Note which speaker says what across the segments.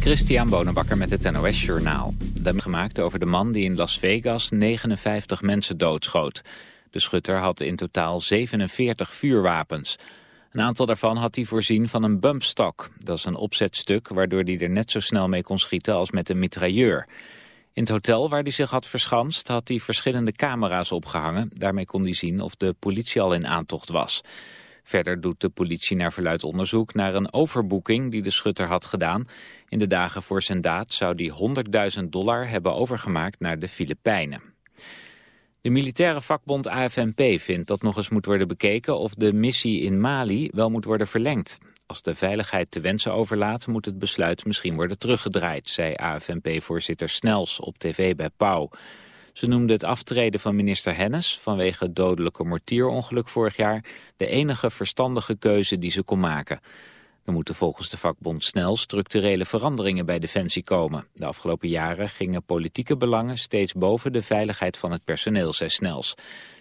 Speaker 1: Christian Bonenbakker met het NOS Journaal. De gemaakt over de man die in Las Vegas 59 mensen doodschoot. De schutter had in totaal 47 vuurwapens. Een aantal daarvan had hij voorzien van een bumpstock. Dat is een opzetstuk waardoor hij er net zo snel mee kon schieten als met een mitrailleur. In het hotel waar hij zich had verschanst had hij verschillende camera's opgehangen. Daarmee kon hij zien of de politie al in aantocht was. Verder doet de politie naar verluid onderzoek naar een overboeking die de schutter had gedaan. In de dagen voor zijn daad zou hij 100.000 dollar hebben overgemaakt naar de Filipijnen. De militaire vakbond AFNP vindt dat nog eens moet worden bekeken of de missie in Mali wel moet worden verlengd. Als de veiligheid te wensen overlaat moet het besluit misschien worden teruggedraaid, zei AFNP-voorzitter Snels op tv bij Pauw. Ze noemde het aftreden van minister Hennis vanwege het dodelijke mortierongeluk vorig jaar de enige verstandige keuze die ze kon maken. Er moeten volgens de vakbond snel structurele veranderingen bij Defensie komen. De afgelopen jaren gingen politieke belangen steeds boven de veiligheid van het personeel, zei Snels.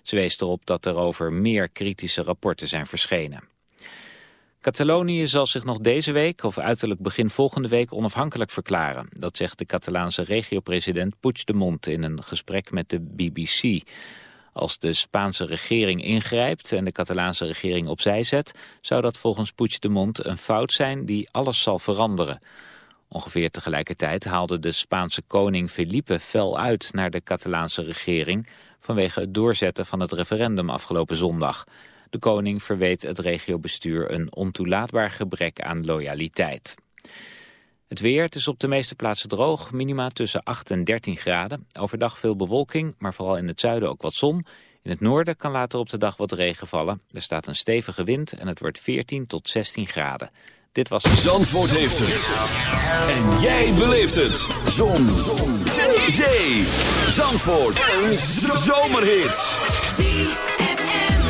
Speaker 1: Ze wees erop dat er over meer kritische rapporten zijn verschenen. Catalonië zal zich nog deze week of uiterlijk begin volgende week onafhankelijk verklaren. Dat zegt de Catalaanse regio-president Puigdemont in een gesprek met de BBC. Als de Spaanse regering ingrijpt en de Catalaanse regering opzij zet... zou dat volgens Puigdemont een fout zijn die alles zal veranderen. Ongeveer tegelijkertijd haalde de Spaanse koning Felipe fel uit naar de Catalaanse regering... vanwege het doorzetten van het referendum afgelopen zondag... De koning verweet het regiobestuur een ontoelaatbaar gebrek aan loyaliteit. Het weer, is op de meeste plaatsen droog, minima tussen 8 en 13 graden. Overdag veel bewolking, maar vooral in het zuiden ook wat zon. In het noorden kan later op de dag wat regen vallen. Er staat een stevige wind en het wordt 14 tot 16 graden. Dit was...
Speaker 2: Zandvoort heeft het. En jij beleeft het. Zon. zon. Zee. Zandvoort. Een zomerhit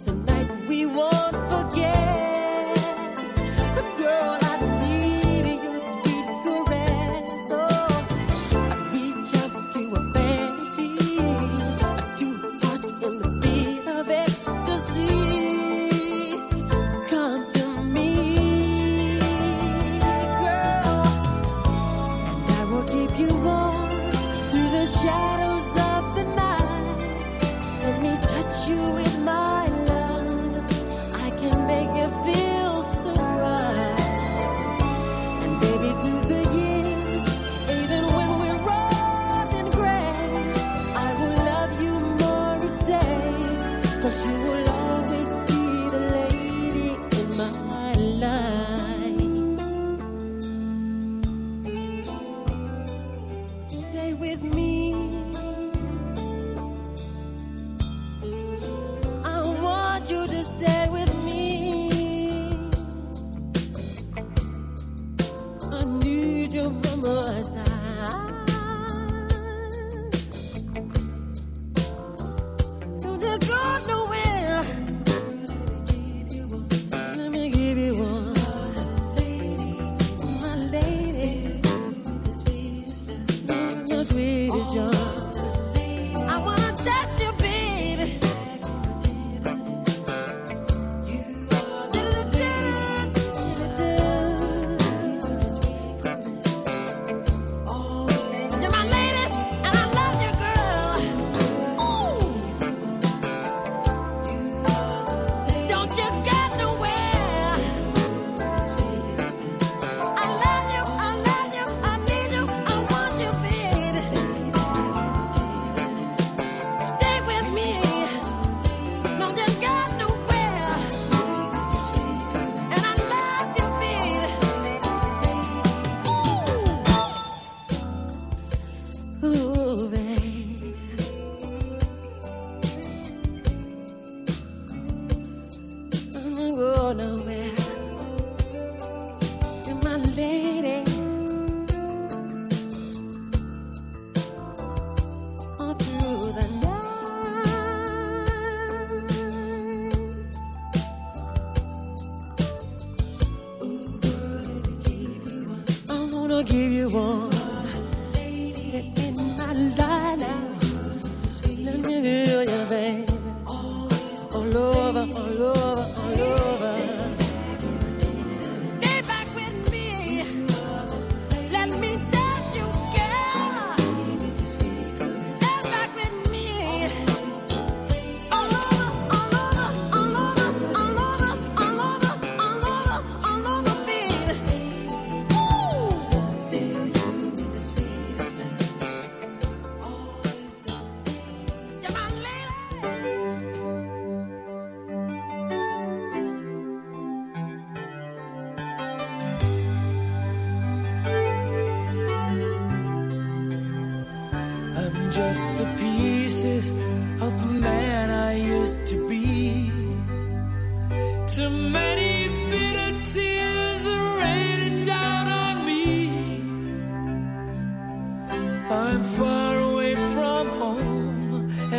Speaker 3: Is a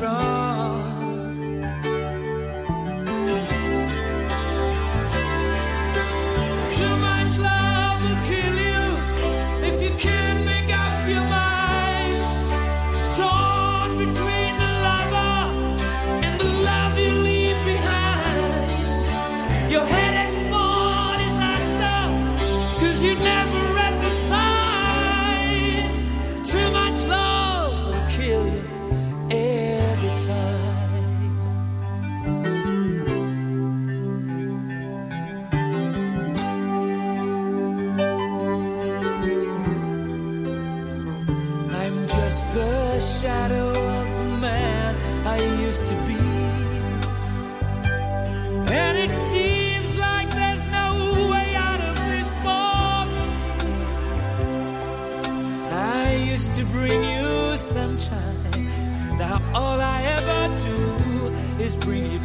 Speaker 4: wrong.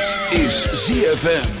Speaker 2: Dit is ZFM.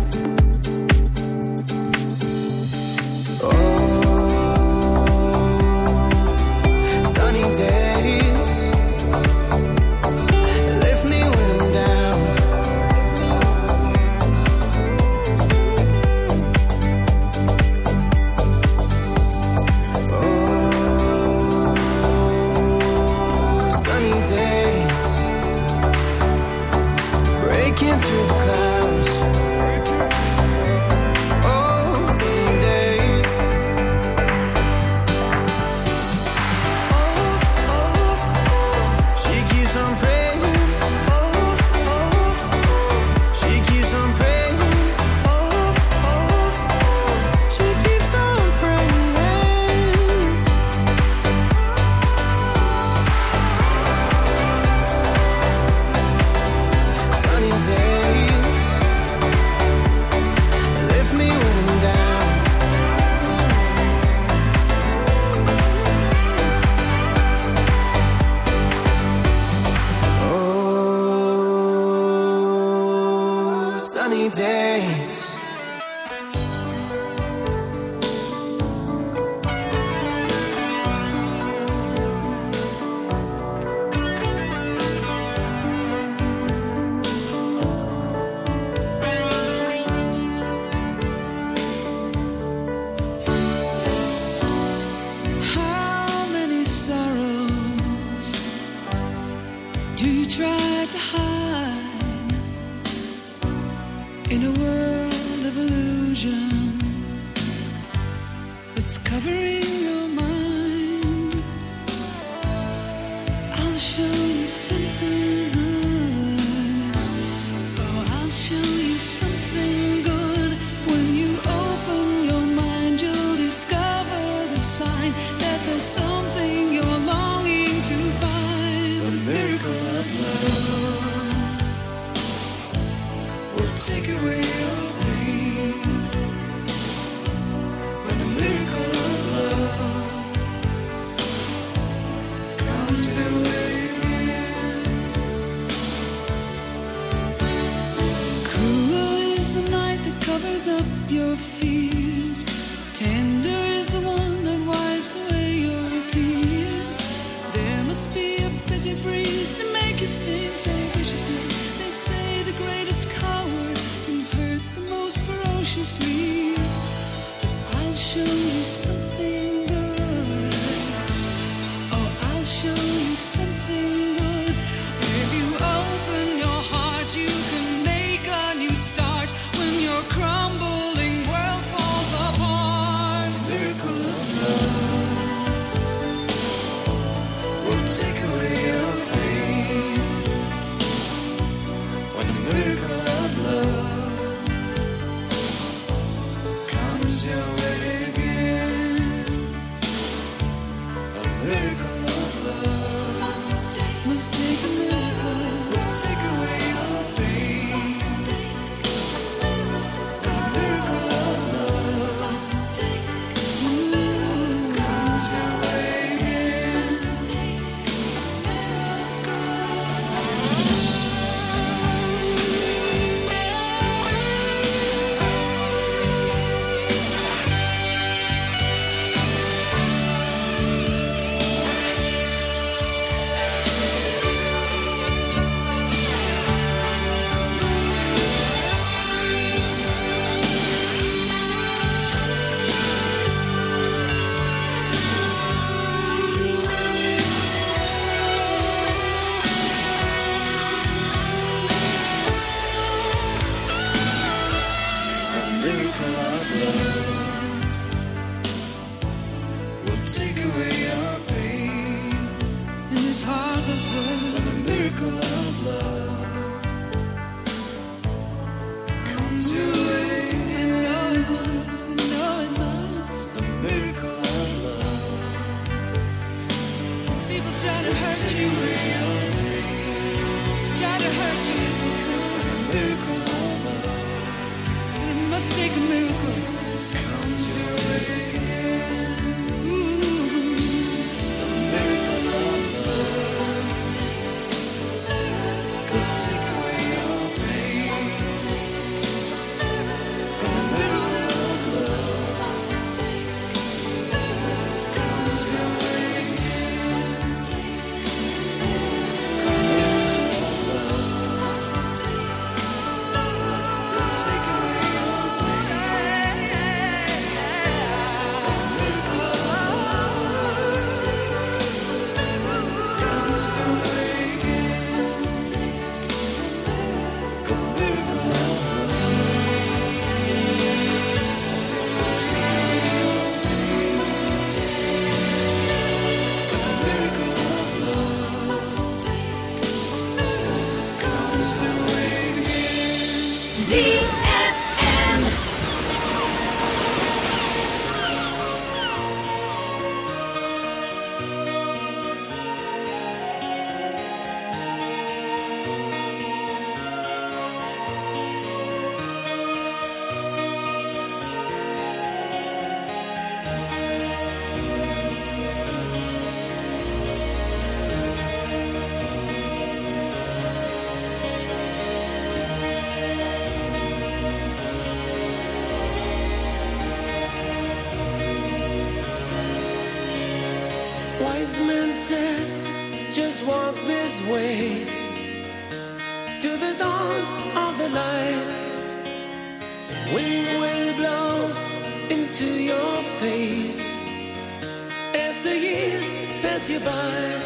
Speaker 4: pass you by.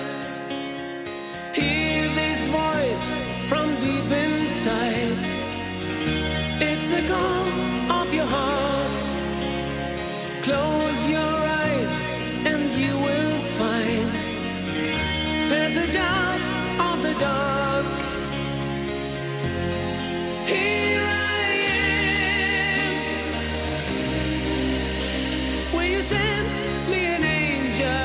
Speaker 4: Hear this voice from deep inside. It's the call of your heart. Close your eyes and you will find passage out of the dark. Here I am. You send me an angel?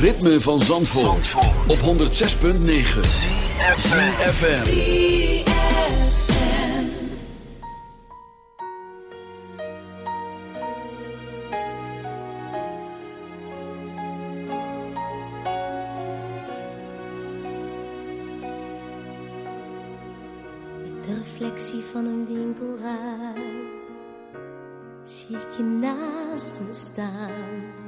Speaker 2: Ritme van Zandvoort, op 106.9 FM.
Speaker 3: In de reflectie van een winkelruit zie ik je naast me staan.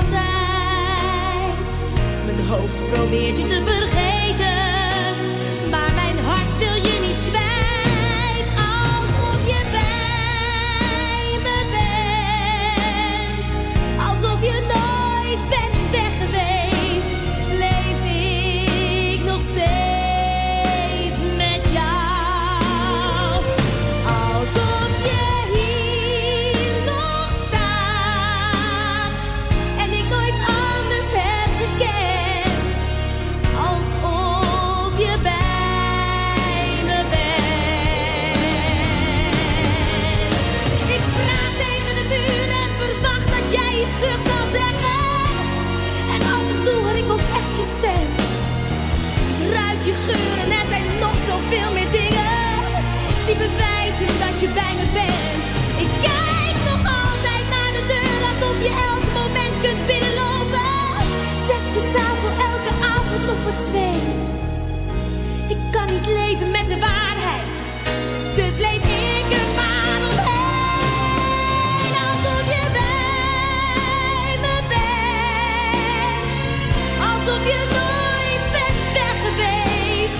Speaker 3: Mijn hoofd. Probeert je te vergeten, veel meer dingen die bewijzen dat je bij me bent. Ik kijk nog altijd naar de deur alsof je elk moment kunt binnenlopen. Zet de tafel elke avond nog voor twee. Ik kan niet leven met de waarheid, dus leef ik er maar omheen alsof je bij me bent, alsof je nooit bent weg geweest.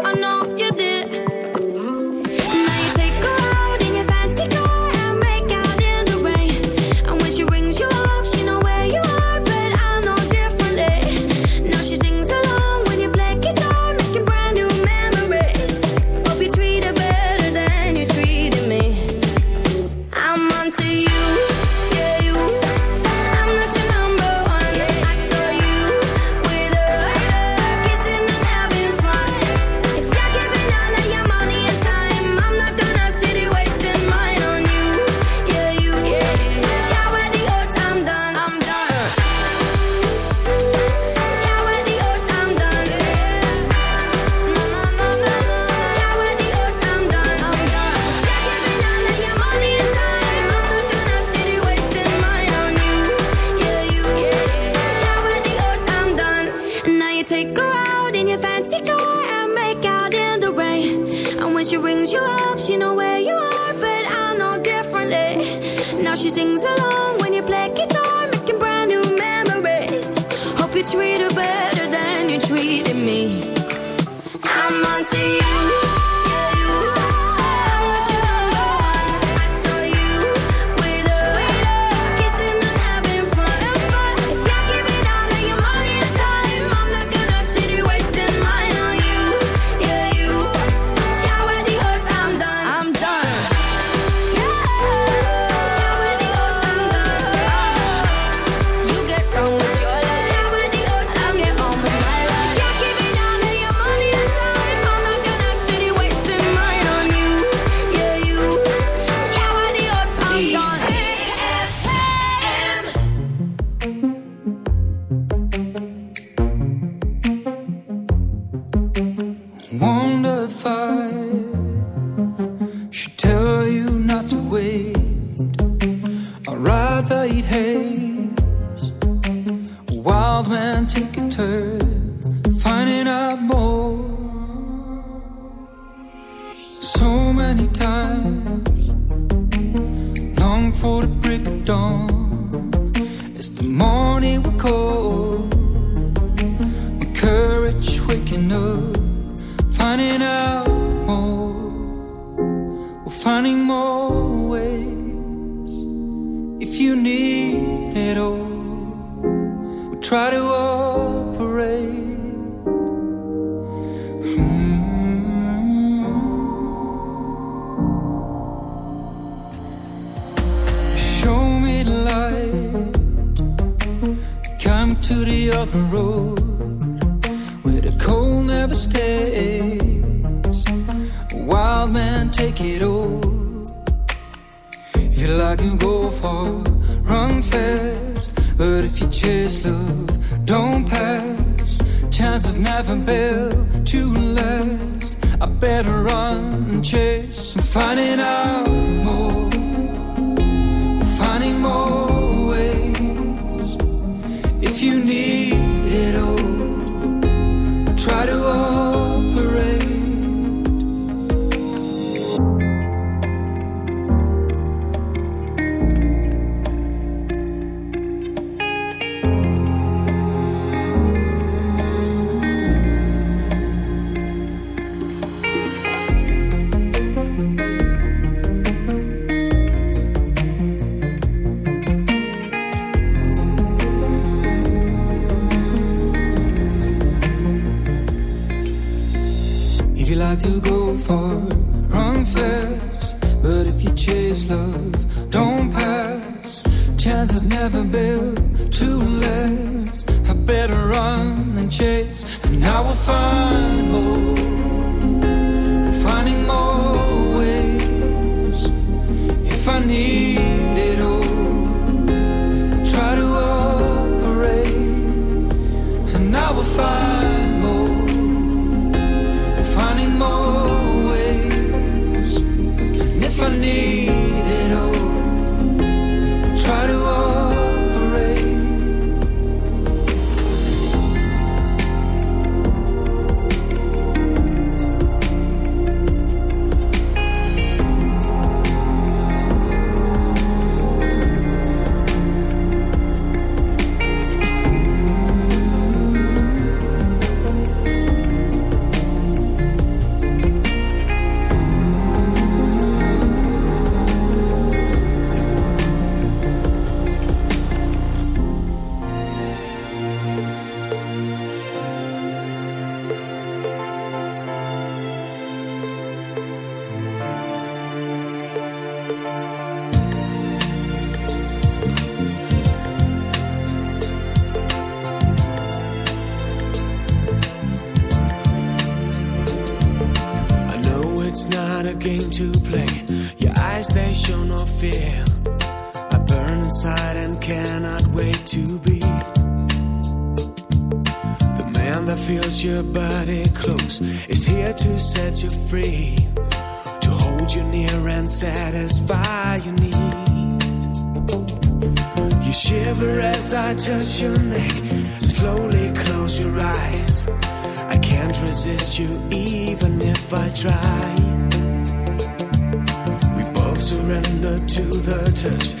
Speaker 5: you.
Speaker 6: Finding out
Speaker 7: like to go far, run fast. But if you chase love, don't pass. Chances never built to last. I better run than chase, and I will find
Speaker 8: Is here to set you free, to hold you near and satisfy your needs. You shiver as I touch your neck. Slowly close your eyes. I can't resist you even if I try. We both surrender to the touch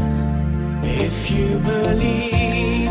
Speaker 8: If you believe